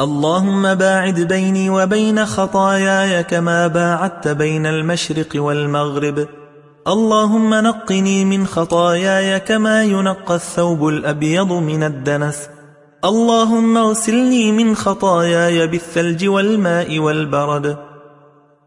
اللهم باعد بيني وبين خطاياي كما باعدت بين المشرق والمغرب. اللهم نقني من خطاياي كما ينقى الثوب الأبيض من الدنس. اللهم اغسلني من خطاياي بالثلج والماء والبرد.